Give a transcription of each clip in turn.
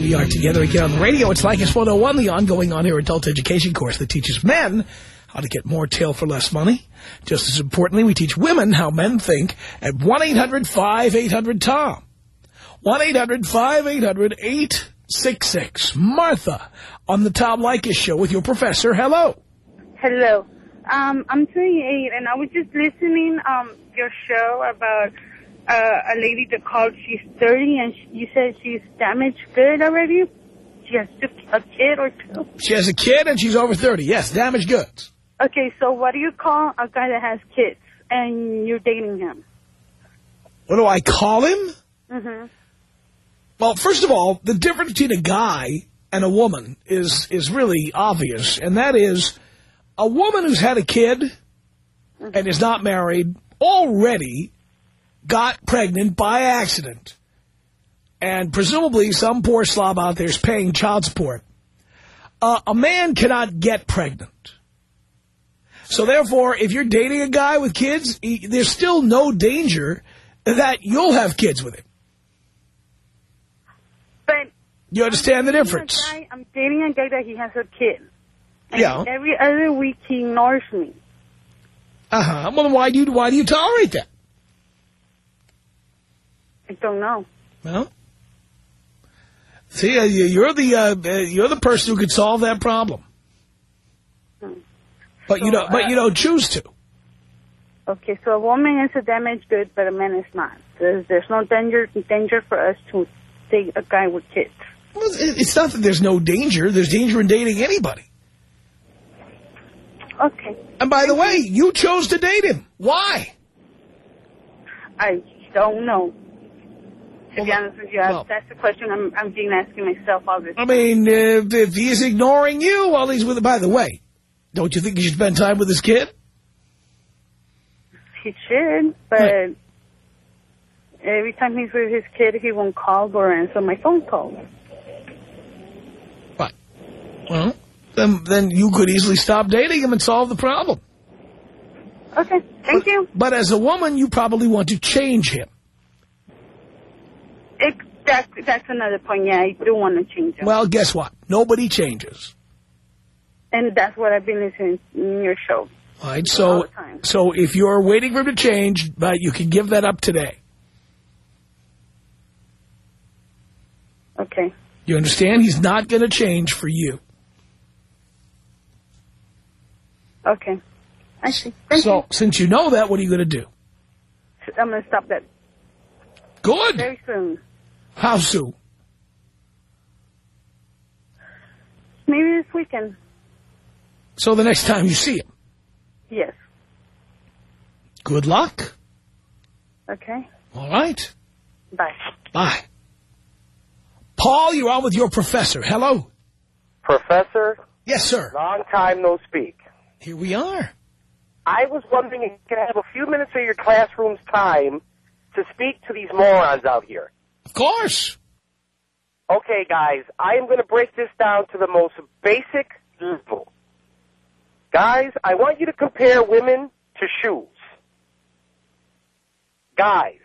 We are together again on the radio. It's Leykis 101, the ongoing on-air adult education course that teaches men how to get more tail for less money. Just as importantly, we teach women how men think at 1-800-5800-TOM. 1-800-5800-866. Martha on the Tom Leykis show with your professor. Hello. Hello. Um, I'm 28, and I was just listening um your show about uh, a lady that called. She's 30, and she, you said she's damaged good already. She has a kid or two. She has a kid and she's over 30. Yes, damaged goods. Okay, so what do you call a guy that has kids and you're dating him? What do I call him? Mm-hmm. Well, first of all, the difference between a guy and a woman is is really obvious, and that is a woman who's had a kid and is not married already got pregnant by accident. And presumably some poor slob out there is paying child support. Uh, a man cannot get pregnant. So therefore, if you're dating a guy with kids, he, there's still no danger that you'll have kids with him. But You understand the I'm difference? guy- I'm dating a guy that he has a kid. And Yeah. Every other week he ignores me. Uh-huh. Well, then why do you, why do you tolerate that? I don't know. Well, see, uh, you- you're the uh, you're the person who could solve that problem, but you don't. But uh, you don't choose to. Okay, so a woman is a damaged good, but a man is not. There's, there's no danger danger for us to date a guy with kids. Well, it's not that there's no danger. There's danger in dating anybody. Okay. And by the way, you chose to date him. Why? I don't know. To be honest with you, well- that's the question I'm, I'm being asking myself all this time. I mean, if, if he's ignoring you while he's with. By the way, don't you think you should spend time with his kid? He should, but Right. every time he's with his kid, he won't call or answer my phone calls. What? Well, then then you could easily stop dating him and solve the problem. Okay, thank you. But as a woman, you probably want to change him. It, that, that's another point. Yeah, I do want to change him. Well, guess what? Nobody changes. and that's what I've been listening in your show. All right, so so if you're waiting for him to change, but you can give that up today. Okay. You understand? He's not going to change for you. Okay. I see. Thank so you. since you know that, what are you going to do? I'm going to stop that Good. very soon. How soon? Maybe this weekend. So the next time you see him. Yes. Good luck. Okay. All right. Bye. Bye. Paul, you're on with your professor. Hello. Professor, Yes, sir. long time no speak. Here we are. I was wondering if you could have a few minutes of your classroom's time to speak to these morons out here. Of course. Okay, guys, I am going to break this down to the most basic level. Guys, I want you to compare women to shoes. Guys,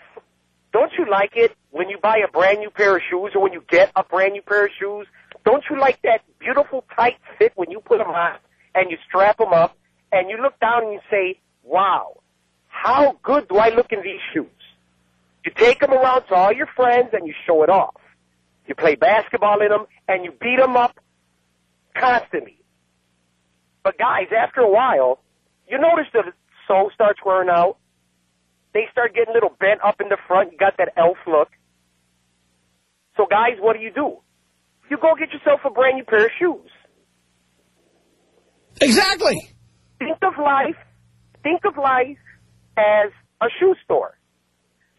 don't you like it when you buy a brand new pair of shoes or when you get a brand new pair of shoes? Don't you like that beautiful tight fit when you put them on and you strap them up and you look down and you say, wow, how good do I look in these shoes? You take them around to all your friends and you show it off. you play basketball in them, and you beat them up constantly. But guys, after a while, you notice the sole starts wearing out. They start getting a little bent up in the front. You got that elf look. So guys, what do you do? You go get yourself a brand new pair of shoes. Exactly. Think of life, think of life as a shoe store.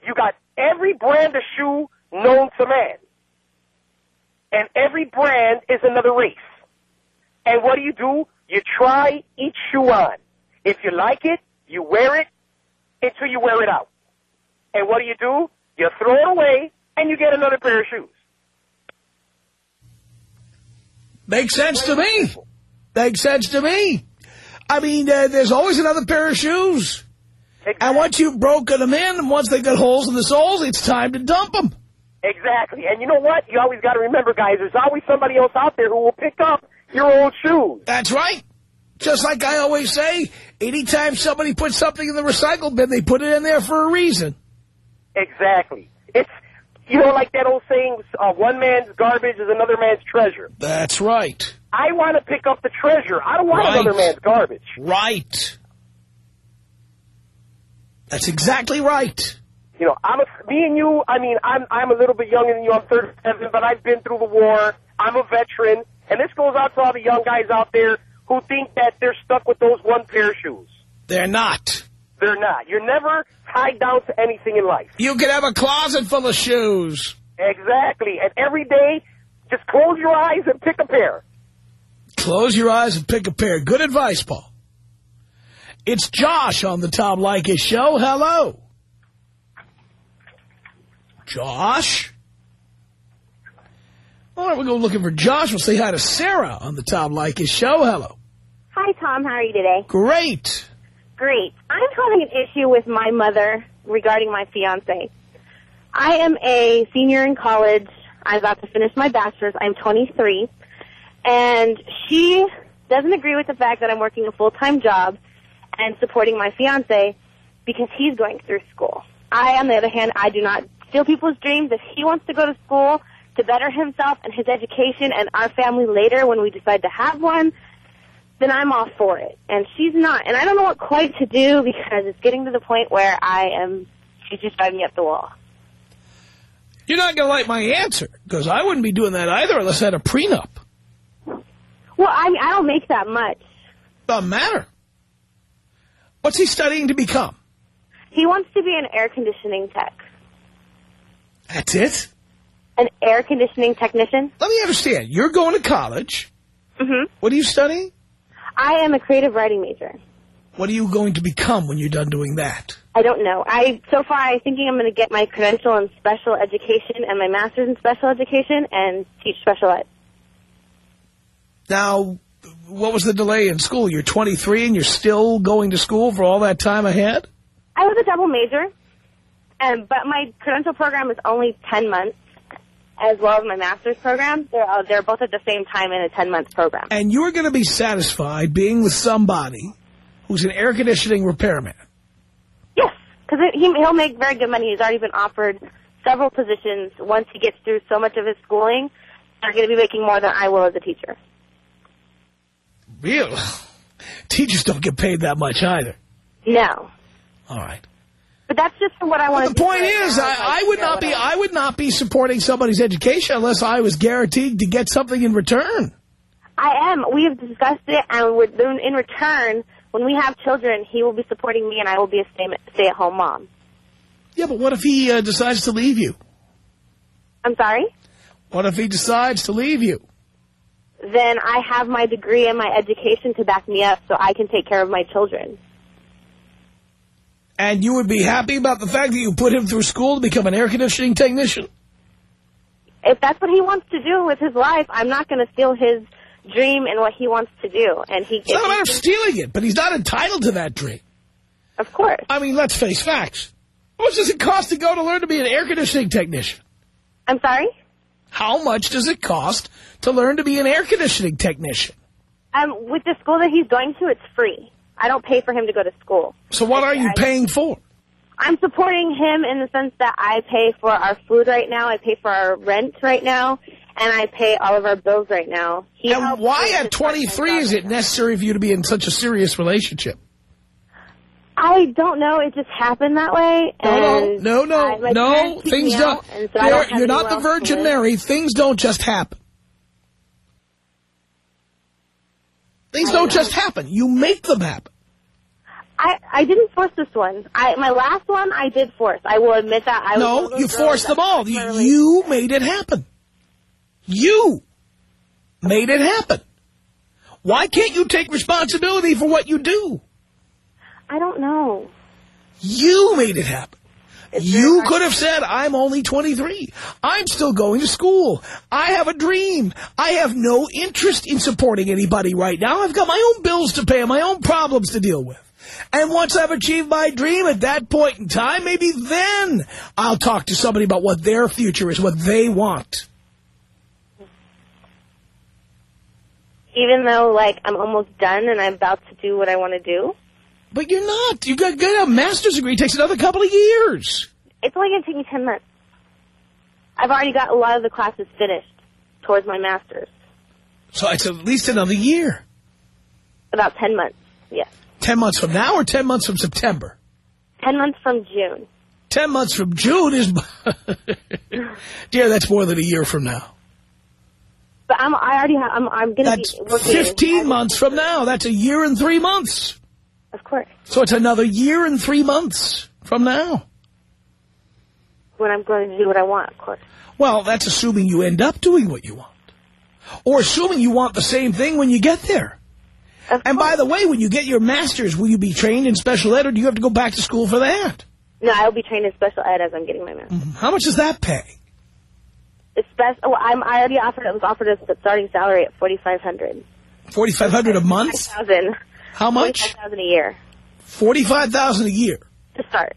You got every brand of shoe known to man. And every brand is another race. And what do you do? You try each shoe on. If you like it, you wear it until you wear it out. And what do you do? You throw it away and you get another pair of shoes. Makes sense to me. Makes sense to me. I mean, uh, there's always another pair of shoes. Exactly. And once you've broken them in, and once they got holes in the soles, it's time to dump them. Exactly. And you know what? You always got to remember, guys, there's always somebody else out there who will pick up your old shoes. That's right. Just like I always say, anytime somebody puts something in the recycle bin, they put it in there for a reason. Exactly. It's, you know, like that old saying, uh, one man's garbage is another man's treasure. That's right. I want to pick up the treasure. I don't want Right. another man's garbage. Right. That's exactly right. You know, I'm a, me and you, I mean, I'm, I'm a little bit younger than you. I'm 37, but I've been through the war. I'm a veteran. And this goes out to all the young guys out there who think that they're stuck with those one pair of shoes. They're not. They're not. You're never tied down to anything in life. You could have a closet full of shoes. Exactly. And every day, just close your eyes and pick a pair. Close your eyes and pick a pair. Good advice, Paul. It's Josh on the Tom Leykis Show. Hello. Josh? All right, we'll go looking for Josh. We'll say hi to Sarah on the Tom Leykis Show. Hello. Hi, Tom. How are you today? Great. Great. I'm having an issue with my mother regarding my fiance. I am a senior in college. I'm about to finish my bachelor's. I'm 23. And she doesn't agree with the fact that I'm working a full-time job and supporting my fiance because he's going through school. I, on the other hand, I do not steal people's dreams. If he wants to go to school to better himself and his education and our family later when we decide to have one, then I'm all for it. And she's not. And I don't know what quite to do because it's getting to the point where I am, she's just driving me up the wall. You're not going to like my answer because I wouldn't be doing that either unless I had a prenup. Well, I mean, I don't make that much. Doesn't matter. What's he studying to become? He wants to be an air conditioning tech. That's it? An air conditioning technician. Let me understand. You're going to college. Mm -hmm. What are you studying? I am a creative writing major. What are you going to become when you're done doing that? I don't know. I so far I'm thinking I'm going to get my credential in special education and my master's in special education and teach special ed. Now, what was the delay in school? You're 23 and you're still going to school for all that time ahead? I was a double major, and but my credential program is only 10 months, as well as my master's program. They're uh, they're both at the same time in a 10 month program. And you're going to be satisfied being with somebody who's an air conditioning repairman. Yes, because he he'll make very good money. He's already been offered several positions. Once he gets through so much of his schooling, they're going to be making more than I will as a teacher. Real. Teachers don't get paid that much either. No, All right. but that's just what I want The point right is, now. I, I would not be I. I would not be supporting somebody's education unless I was guaranteed to get something in return. I am. We have discussed it, and in return, when we have children, he will be supporting me, and I will be a stay, stay-at-home mom. Yeah, but what if he uh, decides to leave you? I'm sorry. What if he decides to leave you? Then I have my degree and my education to back me up, so I can take care of my children. And you would be happy about the fact that you put him through school to become an air conditioning technician? If that's what he wants to do with his life, I'm not going to steal his dream and what he wants to do. And he, It's not a matter of stealing it, but he's not entitled to that dream. of course. I mean, let's face facts. How much does it cost to go to learn to be an air conditioning technician? I'm sorry. How much does it cost to learn to be an air conditioning technician? Um, with the school that he's going to, it's free. I don't pay for him to go to school. So what are you I- paying for? I'm supporting him in the sense that I pay for our food right now, I pay for our rent right now, and I pay all of our bills right now. He And why at 23 is it necessary for you to be in such a serious relationship? I don't know. It just happened that way. No, no, no, no, no. Things don't. so you're you're not the Virgin. Mary. Things don't just happen. Things don't just happen. You make them happen. I I didn't force this one. I my last one I did force. I will admit that. I No, you forced them all. You made it happen. You made it happen. Why can't you take responsibility for what you do? I don't know. You made it happen. It's You could have said, I'm only 23. I'm still going to school. I have a dream. I have no interest in supporting anybody right now. I've got my own bills to pay and my own problems to deal with. And once I've achieved my dream at that point in time, maybe then I'll talk to somebody about what their future is, what they want. Even though like I'm almost done and I'm about to do what I want to do, But you're not. You've got get a master's degree. It takes another couple of years. it's only gonna take me ten months. I've already got a lot of the classes finished towards my master's. So it's at least another year. About ten months. Yes, Ten months from now or ten months from September? ten months from June. Ten months from June is... Dear, that's more than a year from now. But I'm I already have I'm I'm gonna be working. 15 months from now. That's a year and three months. Of course, So it's another year and three months from now. when I'm going to do what I want. Of course. Well, that's assuming you end up doing what you want. Or assuming you want the same thing when you get there. Of And by the way, when you get your master's, will you be trained in special ed or do you have to go back to school for that? no, I'll be trained in special ed as I'm getting my master's. Mm-hmm. How much does that pay? It's best. Oh, I'm I already offered. It was offered as the starting salary at forty five hundred. 4500 a month? Thousand. How much? Forty five thousand a year 45000 a year. to start.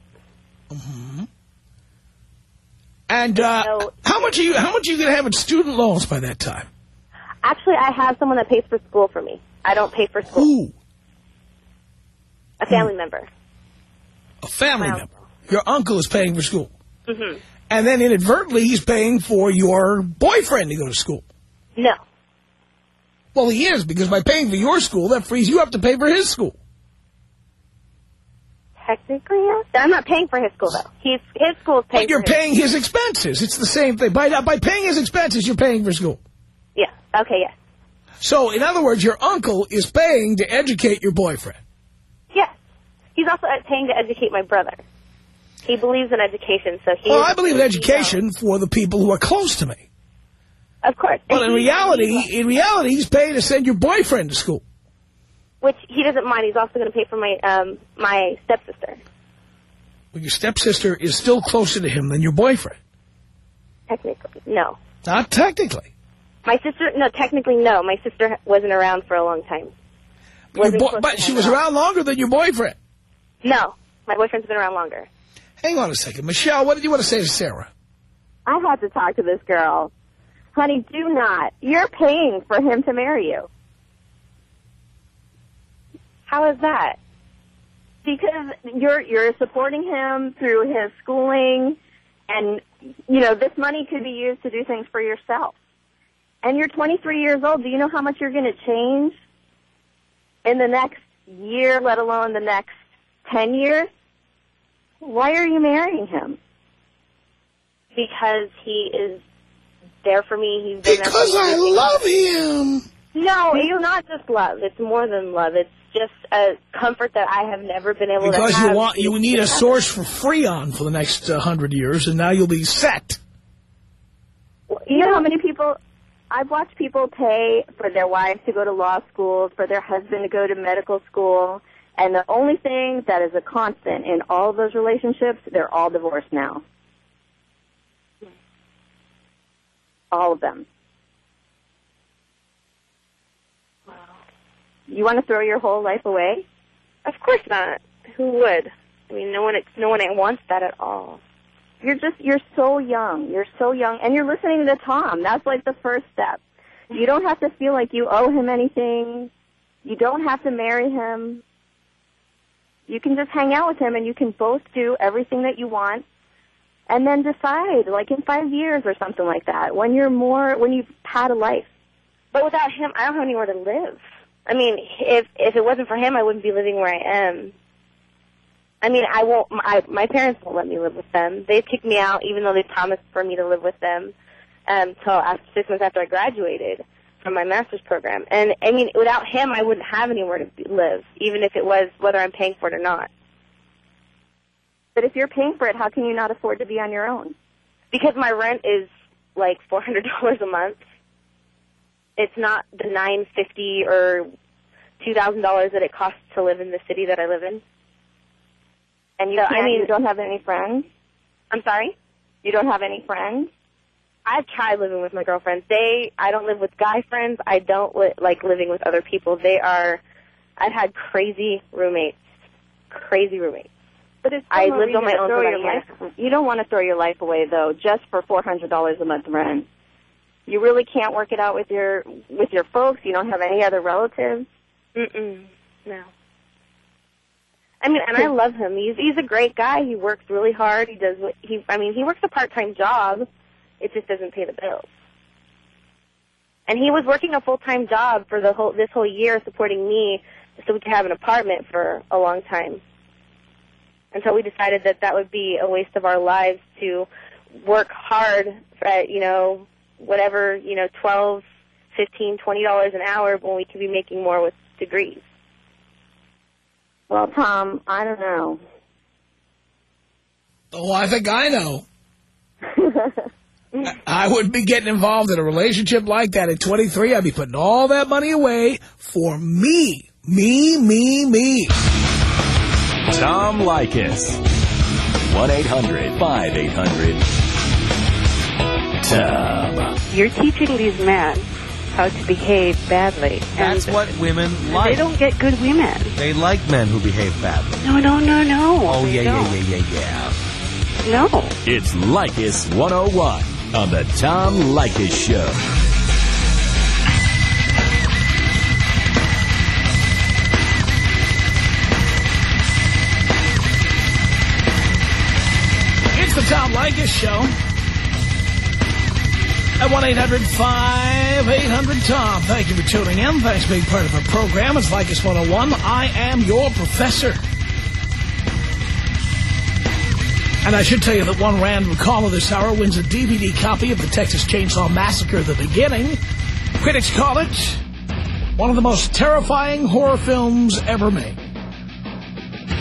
And uh, So- how much are you how much are you going to have in student loans by that time? Actually, I have someone that pays for school for me. I don't pay for school. Who? A family member. A family My member. Your uncle is paying for school. hmm And then inadvertently, he's paying for your boyfriend to go to school. No. Well, he is, because by paying for your school, that frees you up to pay for his school. Technically, yes. I'm not paying for his school though. He's his school's paying. But you're for his- paying his expenses. It's the same thing. By, by paying his expenses, you're paying for school. Yeah. Okay. Yes. So, in other words, your uncle is paying to educate your boyfriend. Yes. He's also paying to educate my brother. He believes in education, so he. Well, I believe in education for the people who are close to me. Knows. Of course. But in reality, in reality, he's paying to send your boyfriend to school. which he doesn't mind. He's also going to pay for my um my stepsister. Well, your stepsister is still closer to him than your boyfriend. Technically, no. Not technically. My sister, no, technically, no. My sister wasn't around for a long time. Your Wasn't boy- close but she was around longer than your boyfriend. No, my boyfriend's been around longer. Hang on a second. Michelle, what did you want to say to Sarah? I had to talk to this girl. Honey, do not. You're paying for him to marry you. How is that? Because you're you're supporting him through his schooling and you know, this money could be used to do things for yourself. And you're 23 years old. Do you know how much you're going to change in the next year, let alone the next 10 years? Why are you marrying him? Because he is there for me. He's been there Because for me. I love him. No, it's not just love. It's more than love. It's just a comfort that I have never been able Because to have. you want, you need a source for Freon for the next uh, hundred years, and now you'll be set. You know how many people I've watched people pay for their wives to go to law school, for their husband to go to medical school, and the only thing that is a constant in all of those relationships, they're all divorced now. All of them. You want to throw your whole life away? Of course not. Who would? I mean, no one. No one wants that at all. You're just you're so young. You're so young and you're listening to Tom. That's like the first step. You don't have to feel like you owe him anything. You don't have to marry him. You can just hang out with him and you can both do everything that you want and then decide, like in five years or something like that, when you're more, when you've had a life. But without him, I don't have anywhere to live. I mean, if if it wasn't for him, I wouldn't be living where I am. I mean, I won't. My my parents won't let me live with them. They kicked me out, even though they promised for me to live with them until um, six months after I graduated from my master's program. And I mean, without him, I wouldn't have anywhere to live, even if it was whether I'm paying for it or not. But if you're paying for it, how can you not afford to be on your own? Because my rent is like four hundred dollars a month. It's not the nine fifty or two thousand dollars that it costs to live in the city that I live in. And you, so, I mean, you don't have any friends. I'm sorry. You don't have any friends. I've tried living with my girlfriends. They, I don't live with guy friends. I don't li- like living with other people. They are, I've had crazy roommates, crazy roommates. But it's I lived on my own for your life. You don't want to throw your life away though, just for four hundred dollars a month rent. You really can't work it out with your with your folks. You don't have any other relatives. Mm-mm. No. I mean, and I love him. He's he's a great guy. He works really hard. He does what he. I mean, he works a part time job. It just doesn't pay the bills. And he was working a full time job for the whole this whole year, supporting me, so we could have an apartment for a long time. Until we decided that that would be a waste of our lives to work hard at you know whatever you know twelve, fifteen, twenty dollars an hour when we could be making more with degrees. Well, Tom, I don't know. Oh, I think I know. I wouldn't be getting involved in a relationship like that at 23. I'd be putting all that money away for me. Me, me, me. Tom Leykis. 1-800-5800-TOM. You're teaching these men how to behave badly. That's what women like. They don't get good women. They like men who behave badly. No, no, no, no. Oh, yeah, yeah, yeah, yeah, yeah, yeah. No. It's Leykis 101 on the Tom Leykis Show. Tom Leykis Show. At 1-800-5800-TOM. Thank you for tuning in. Thanks for being part of our program. It's Leykis 101. I am your professor. And I should tell you that one random caller this hour wins a DVD copy of the Texas Chainsaw Massacre, The Beginning. Critics call it one of the most terrifying horror films ever made.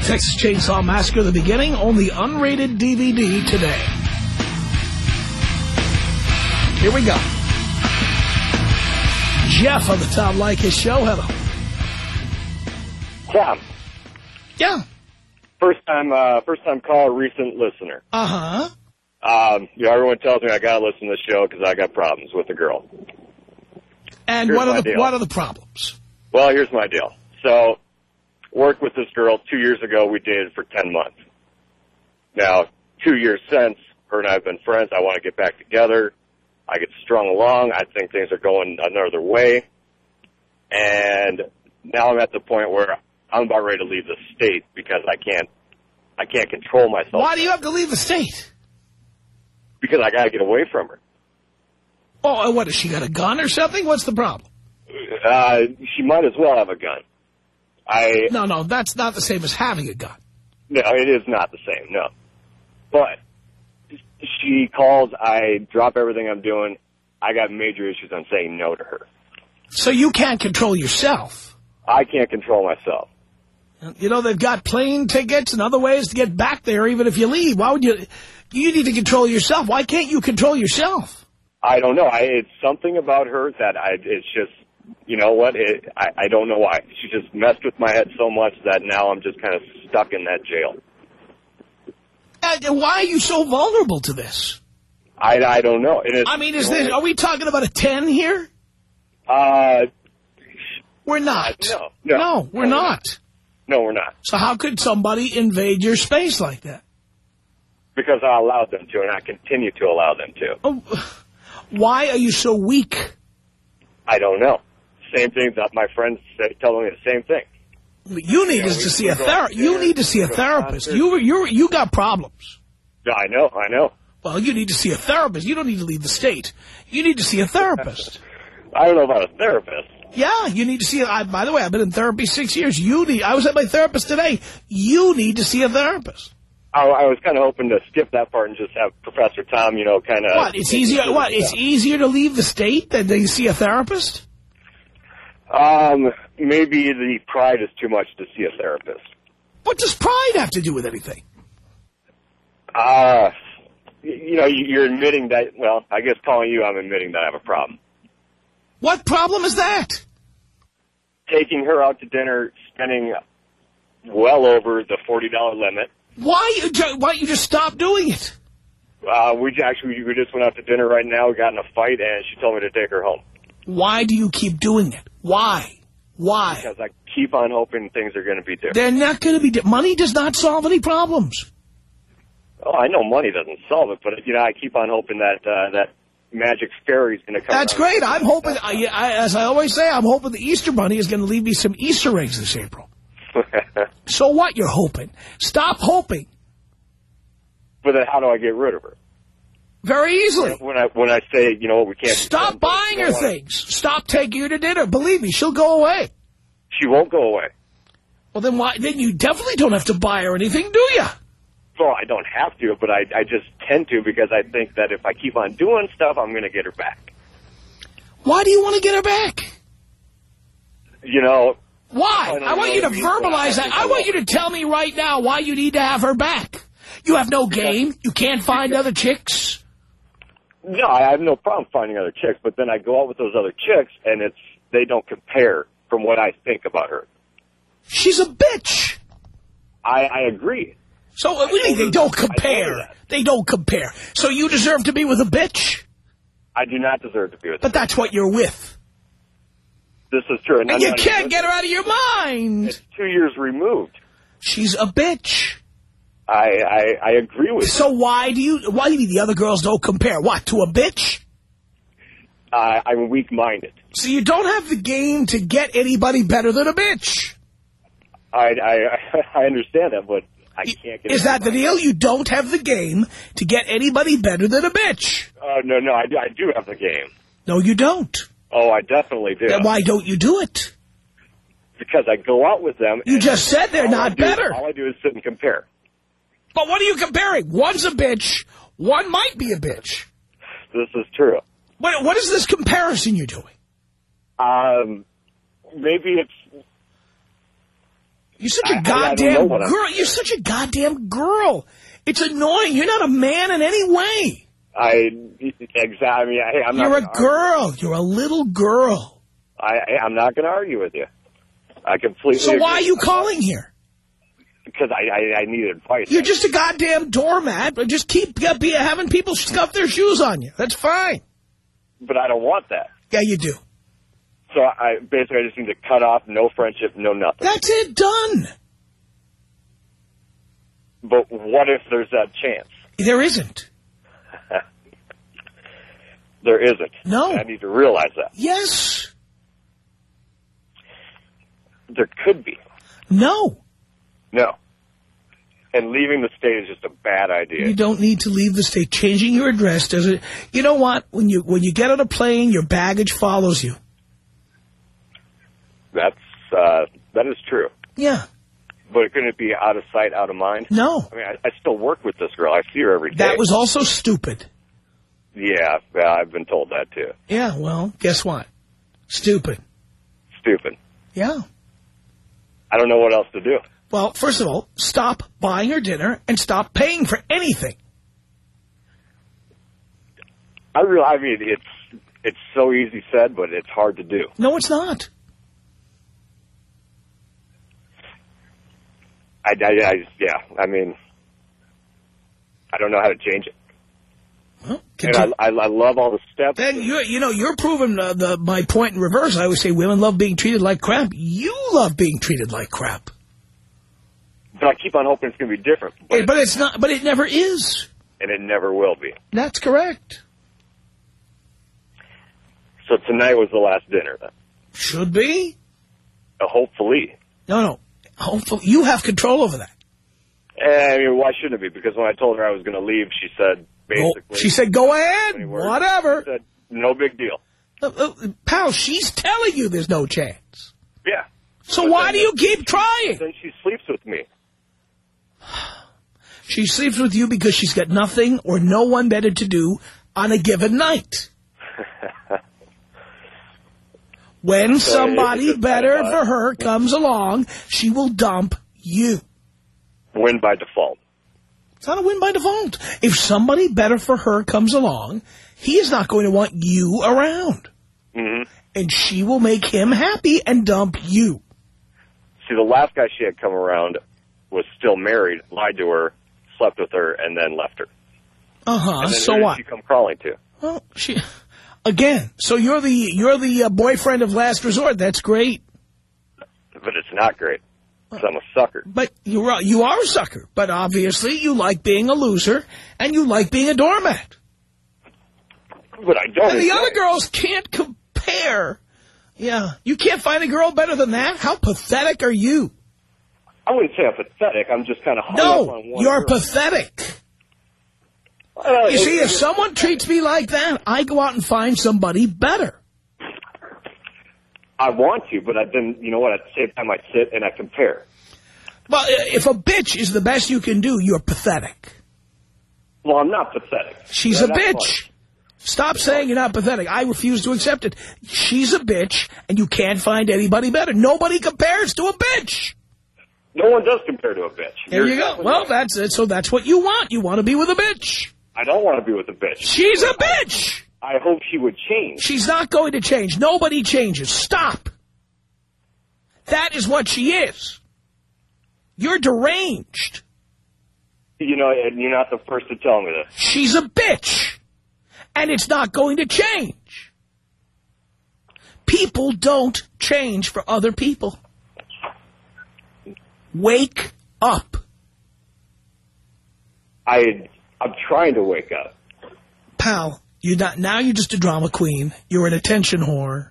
Texas Chainsaw Massacre, The Beginning, on the unrated DVD today. Here we go. Jeff on the Tom Leykis show. Hello. Tom. Yeah. First time, uh, first time caller, recent listener. Uh-huh. Um, you know, everyone tells me I gotta listen to the show because I got problems with the girl. And Here's what are the deal. what are the problems? Well, here's my deal. So, worked with this girl two years ago. We dated for ten months. Now, two years since, her and I have been friends. I want to get back together. I get strung along. I think things are going another way. And now I'm at the point where I'm about ready to leave the state because I can't, I can't control myself. Why do you have to leave the state? Because I gotta get away from her. Oh, what, has she got a gun or something? What's the problem? Uh, she might as well have a gun. I, No, no, that's not the same as having a gun. no, it is not the same, no. But, she calls, I drop everything I'm doing. I got major issues on saying no to her. So you can't control yourself. I can't control myself. You know, they've got plane tickets and other ways to get back there even if you leave. Why would you... You need to control yourself. Why can't you control yourself? I don't know. I, it's something about her that I, it's just, you know what? It, I, I don't know why. She just messed with my head so much that now I'm just kind of stuck in that jail. Why are you so vulnerable to this? I, I don't know. I mean, is this, are we talking about a 10 here? Uh, We're not. no, no. No, we're No, we're not. no, we're not. So how could somebody invade your space like that? Because I allowed them to, and I continue to allow them to. Oh, why are you so weak? I don't know. Same thing that my friends say, telling me the same thing. You need is we- to see a go ther- to You need to see a therapist. You you you got problems. Yeah, I know, I know. Well, you need to see a therapist. You don't need to leave the state. You need to see a therapist. I don't know about a therapist. yeah, you need to see. I, by the way, I've been in therapy six years. You need. I was at my therapist today. You need to see a therapist. I, I was kind of hoping to skip that part and just have Professor Tom, you know, kind of. What? It's easier. What? It's easier to leave the state than to see a therapist. Um, maybe the pride is too much to see a therapist. What does pride have to do with anything? Uh, you know, you- you're admitting that. Well, I guess calling you, I'm admitting that I have a problem. What problem is that? Taking her out to dinner, spending well over the forty dollar limit. Why? Why you just stop doing it? Uh, we actually we just went out to dinner right now. We got in a fight, and she told me to take her home Why do you keep doing it? Why? Why? because I keep on hoping things are going to be different. They're not going to be. Money does not solve any problems. Oh, I know money doesn't solve it, but you know, I keep on hoping that uh, that magic fairy's going to come. That's great. I'm hoping. I, I, as I always say, I'm hoping the Easter Bunny is going to leave me some Easter eggs this April. So what? You're hoping? Stop hoping. but then, how do I get rid of her? Very easily. When I when I say, you know, we can't. Stop buying her things. Stop taking her to dinner. Believe me, she'll go away. She won't go away. Well, then why? Then you definitely don't have to buy her anything, do you? Well, I don't have to, but I I just tend to because I think that if I keep on doing stuff, I'm going to get her back. Why do you want to get her back? You know, Why? I I want you to the reason why. verbalize that. I want you to tell me right now why you need to have her back. You have no game. You can't find other chicks. No, I have no problem finding other chicks, but then I go out with those other chicks, and it's they don't compare from what I think about her. She's a bitch. I I agree. So what do you mean they don't I compare? They don't compare. So you deserve to be with a bitch. I do not deserve to be with. But her. that's what you're with. this is true, and And you can't get her out of your mind. It's two years removed. She's a bitch. I I, I agree with you. So why do you, why do you think the other girls don't compare? What, to a bitch? I I'm weak minded. So you don't have the game to get anybody better than a bitch. I I I understand that, but I can't get. Is that the deal? You don't have the game to get anybody better than a bitch. Oh no no I do I do have the game. No, you don't. Oh, I definitely do. Then why don't you do it? Because I go out with them. You just said they're not do- better. All I do is sit and compare. But what are you comparing? One's a bitch. One might be a bitch. This is true. What, what is this comparison you're doing? Um, maybe it's You're such I- a I- I goddamn I'm- girl. You're such a goddamn girl. It's annoying. You're not a man in any way. I exactly. I mean, I, I'm not. You're a gonna argue. girl. You're a little girl. I, I I'm not going to argue with you. I completely. So why are you calling here? Because I, I I need advice. You're just a goddamn doormat. But just keep uh, be, having people scuff their shoes on you. That's fine. but I don't want that. Yeah, you do. So I basically I just need to cut off no friendship, no nothing. That's it. Done. But what if there's that chance? There isn't. There isn't. No. And I need to realize that Yes. there could be. No. No. And leaving the state is just a bad idea. You don't need to leave the state. Changing your address doesn't. You know what? When you when you get on a plane, your baggage follows you. That's uh, that is true. Yeah. But couldn't it be out of sight, out of mind? No. I mean, I, I still work with this girl. I see her every day. That was also stupid. Yeah, yeah, I've been told that too. Yeah. Well, guess what? Stupid. Stupid. Yeah. I don't know what else to do. Well, first of all, stop buying her dinner and stop paying for anything. I real I mean, it's it's so easy said, but it's hard to do. No, it's not. I, I, I yeah, I mean, I don't know how to change it. Well, And I, I, I love all the steps. Then you you know you're proving uh, the my point in reverse. I always say women love being treated like crap. You love being treated like crap. But I keep on hoping it's going to be different. But, But, it's not. But it never is. and it never will be. That's correct. So tonight was the last dinner then. Should be. Uh, hopefully. No, no. Hopefully, you have control over that. And, I mean, why shouldn't it be? Because when I told her I was going to leave, she said basically. She said, "Go ahead, whatever." She said, no big deal. Uh, uh, pal, she's telling you there's no chance. Yeah. So But why then- do you keep trying? Then she sleeps with me. She sleeps with you because she's got nothing or no one better to do on a given night. When somebody better for her comes along, she will dump you. Win by default. It's not a win by default. If somebody better for her comes along, he is not going to want you around. hmm And she will make him happy and dump you. See, the last guy she had come around was still married, lied to her, slept with her, and then left her. Uh-huh. So what? she come crawling to? Well, she... Again, so you're the you're the uh, boyfriend of last resort. That's great. But it's not great. I'm a sucker. But you are, you are a sucker. But obviously you like being a loser and you like being a doormat. But I don't. And the other girls can't compare. Yeah. You can't find a girl better than that? How pathetic are you? I wouldn't say I'm pathetic. I'm just kind of hung No, on one No, you're girl. pathetic. You see, if someone treats me like that, I go out and find somebody better. I want to, but I then, you know what? At the same time, I sit and I compare. Well, if a bitch is the best you can do, you're pathetic. Well, I'm not pathetic. She's They're a bitch. funny. Stop saying you're not pathetic. I refuse to accept it. She's a bitch, and you can't find anybody better. Nobody compares to a bitch. No one does compare to a bitch. There You're you go. Well, right. that's it. So that's what you want. You want to be with a bitch. I don't want to be with a bitch. She's a bitch. I hope she would change. She's not going to change. Nobody changes. Stop. That is what she is. You're deranged. You know, and you're not the first to tell me this. She's a bitch. And it's not going to change. People don't change for other people. Wake up. I, I'm trying to wake up. Pal, you're not, now you're just a drama queen. You're an attention whore.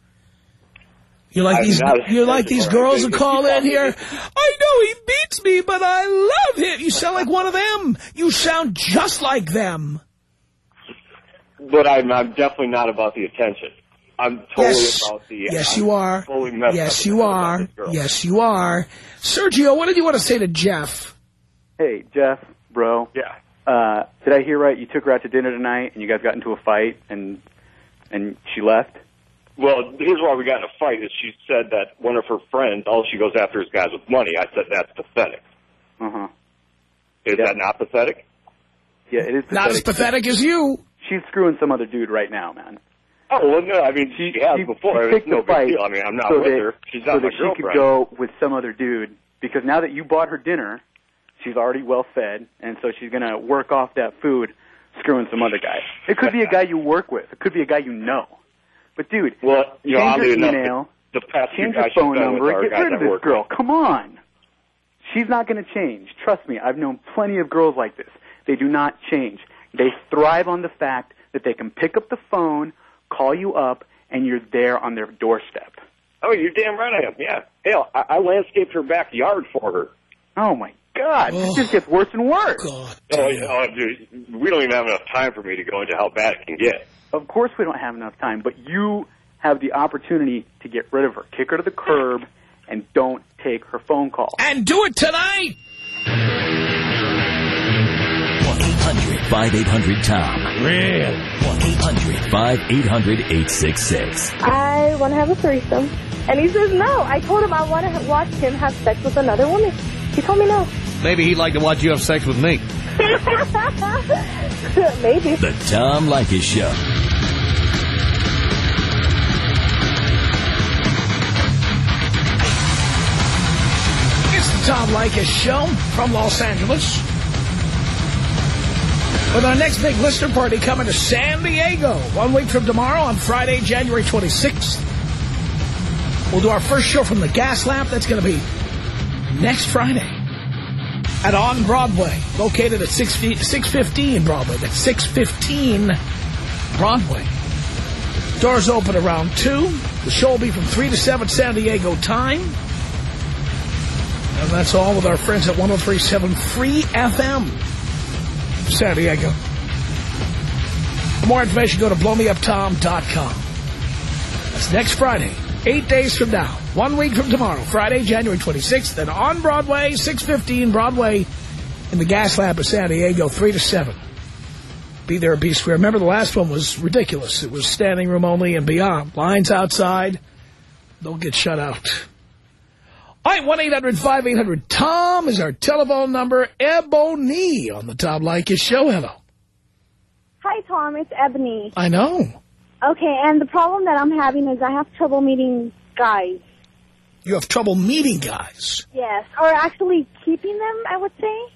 You're like I'm these, you're like these girls who call call in here. I know he beats me, but I love him. You sound like one of them. You sound just like them. But I'm, I'm definitely not about the attention. I'm totally yes, about the... yes, I'm you are. Totally Yes, you are. Yes, you are. Sergio, what did you want to say to Jeff? Hey, Jeff, bro. Yeah. Uh, did I hear right? You took her out to dinner tonight, and you guys got into a fight, and and she left. Well, here's why we got in a fight is she said that one of her friends, all she goes after is guys with money. I said that's pathetic. Uh huh. Is that not pathetic? Yeah, it is. Pathetic. Not as pathetic as you. She's screwing some other dude right now, man. Oh, well, no, I mean, she, has she, before. She It's no a fight big deal. I mean, I'm not so with that, her. She's so my that she could go with some other dude because now that you bought her dinner, she's already well fed, and so she's gonna work off that food, screwing some other guy. It could be a guy you work with. It could be a guy you know. But dude, Well, you know, change oddly your email, the, the past change your phone number, get rid of this girl. Come on. She's not going to change. Trust me, I've known plenty of girls like this. They do not change. They thrive on the fact that they can pick up the phone, call you up, and you're there on their doorstep. Oh, you're damn right I am. Yeah. Hell, I, I landscaped her backyard for her. Oh my God, this oh. just gets worse and worse. God. Oh, yeah, oh, dude, we don't even have enough time for me to go into how bad it can get. Of course we don't have enough time, but you have the opportunity to get rid of her. Kick her to the curb and don't take her phone call. And do it tonight. 1-800-5800-TOM. Real. 1-800-5800-866. I want to have a threesome. And he says no. I told him I want to watch him have sex with another woman. He told me no. Maybe he'd like to watch you have sex with me. Maybe. The Tom Leykis Show. It's the Tom Leykis Show from Los Angeles. With our next big listener party coming to San Diego one week from tomorrow on Friday, January 26th. We'll do our first show from the Gas Lamp. That's going to be next Friday at On Broadway, located at 6, 615 Broadway. That's 615 Broadway. Doors open around 2. The show will be from 3 to 7 San Diego time. And that's all with our friends at 1037 Free FM, San Diego. For more information, go to blowmeuptom.com. That's next Friday, eight days from now, one week from tomorrow, Friday, January 26th, and on Broadway, 615 Broadway, in the Gas Lamp of San Diego, 3 to 7. Be there, be square. Remember, the last one was ridiculous. It was standing room only and beyond. Lines outside. Don't get shut out. All right, 1-800-5800-TOM is our telephone number. Ebony on the Tom Leykis show. Hello. Hi, Tom. It's Ebony. I know. Okay, and the problem that I'm having is I have trouble meeting guys. You have trouble meeting guys. Yes, or actually keeping them, I would say.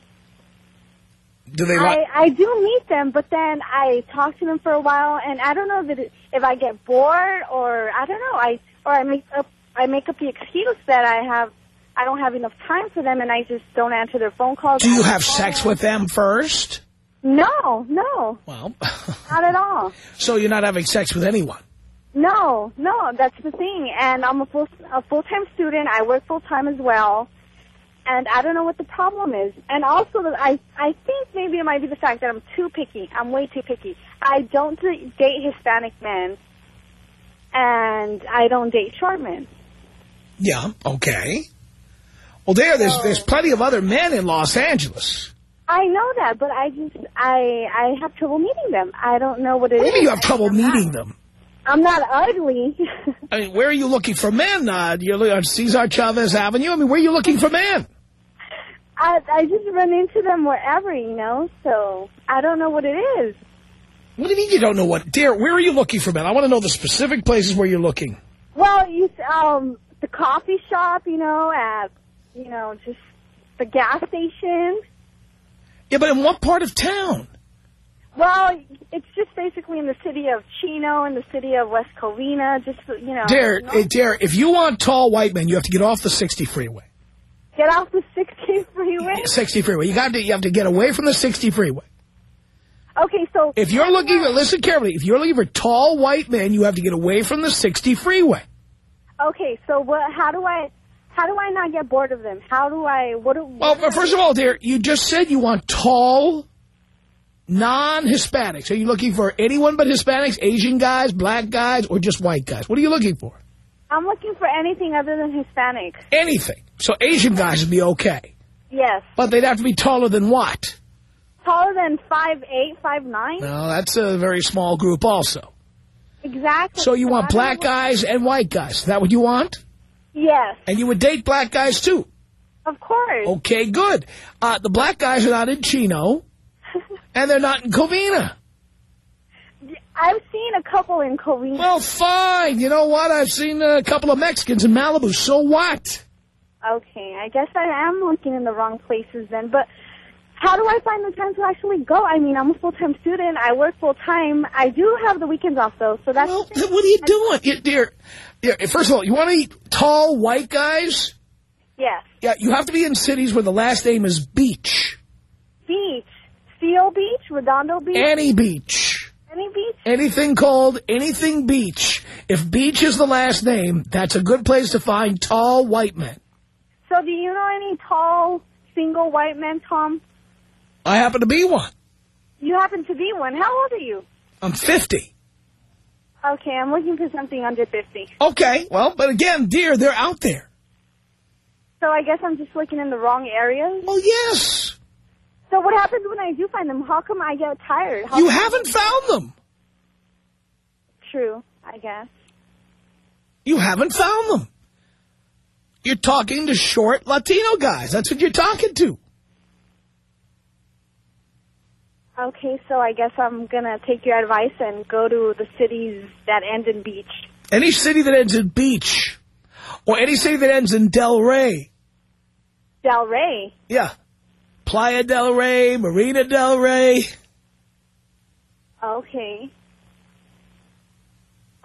Do they I, like... I do meet them, but then I talk to them for a while, and I don't know if it, if I get bored or I don't know. I or I make up I make up the excuse that I have I don't have enough time for them, and I just don't answer their phone calls. Do you have sex with them first? No, no, Well, not at all. so you're not having sex with anyone. No, no, that's the thing. And I'm a full a full time student. I work full time as well, and I don't know what the problem is. And also, I I think maybe it might be the fact that I'm too picky. I'm way too picky. I don't date Hispanic men, and I don't date short men. Yeah, okay. Well, there, there's, there's plenty of other men in Los Angeles. I know that, but I just I I have trouble meeting them. I don't know what it. What do you have trouble meeting them? I'm not ugly. I mean, where are you looking for men? Uh, you're on Cesar Chavez Avenue? I mean, where are you looking for men? I I just run into them wherever, you know. So I don't know what it is. What do you mean you don't know what? Dear, where are you looking for men? I want to know the specific places where you're looking. Well, you um the coffee shop, you know, at you know just the gas station. Yeah, but in what part of town? Well, it's just basically in the city of Chino, in the city of West Covina, just you know. Dear, you know, eh, if you want tall white men, you have to get off the 60 freeway. get off the 60 freeway. 60 freeway. You got to, you have to get away from the 60 freeway. Okay, so If you're looking, listen carefully, if you're looking for tall white men, you have to get away from the 60 freeway. Okay, so what? How do I? How do I not get bored of them? How do I? What? Do, Well, first of all, dear, you just said you want tall, non-Hispanics. Are you looking for anyone but Hispanics, Asian guys, black guys, or just white guys? What are you looking for? I'm looking for anything other than Hispanic. Anything. So Asian guys would be okay. Yes, But they'd have to be taller than what? taller than five eight, five nine. No, that's a very small group also. Exactly. So you want black guys and white guys. Is that what you want? Yes, And you would date black guys too. of course. Okay, good. Uh, the black guys are not in Chino, and they're not in Covina. I've seen a couple in Covina. Well, fine. You know what? I've seen a couple of Mexicans in Malibu. So what? Okay, I guess I am looking in the wrong places then. But how do I find the time to actually go? I mean, I'm a full-time student. I work full-time. I do have the weekends off, though, so that's... Well, what are you doing? You, dear, dear, first of all, you want to eat tall white guys? Yes. Yeah, you have to be in cities where the last name is Beach. Beach. Seal Beach? Redondo Beach? Any beach. Any beach? Anything called anything beach. If beach is the last name, that's a good place to find tall white men. So do you know any tall, single white men, Tom? I happen to be one. You happen to be one. How old are you? I'm 50. Okay, I'm looking for something under 50. Okay, well, but again, dear, they're out there. So I guess I'm just looking in the wrong areas? Well, oh, yes. So what happens when I do find them? How come I get tired? How You haven't found them. True, I guess. You haven't found them. You're talking to short Latino guys. That's what you're talking to. Okay, so I guess I'm going to take your advice and go to the cities that end in beach. Any city that ends in beach, or any city that ends in Del Rey. Del Rey. Yeah. Playa del Rey, Marina del Rey. Okay.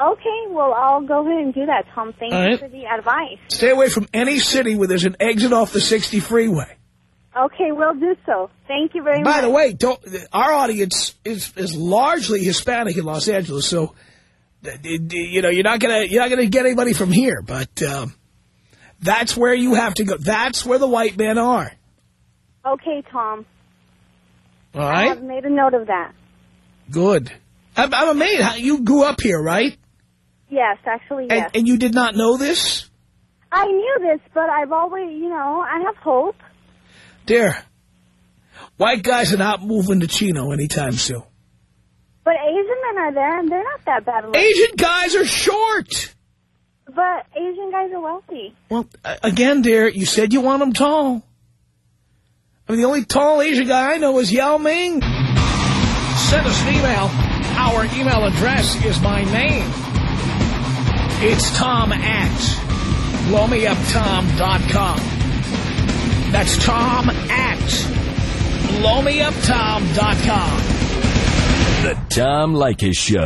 Okay, well, I'll go ahead and do that, Tom. Thank All you right. for the advice. Stay away from any city where there's an exit off the 60 freeway. Okay, we'll do so. Thank you very By much. By the way, don't our audience is is largely Hispanic in Los Angeles, so you know you're not gonna you're not gonna get anybody from here. But um, That's where you have to go. That's where the white men are. Okay, Tom. All I've made a note of that. Good. I'm, I'm amazed. How, you grew up here, right? Yes, actually, And, yes. and you did not know this? I knew this, but I've always, you know, I have hope. Dear, white guys are not moving to Chino anytime soon. But Asian men are there, and they're not that bad. looking. Asian guys are short. But Asian guys are wealthy. Well, again, dear, you said you want them tall. I mean, the only tall Asian guy I know is Yao Ming. Send us an email. Our email address is my name. It's Tom at blowmeuptom.com. That's Tom at blowmeuptom.com. The Tom Leykis Show.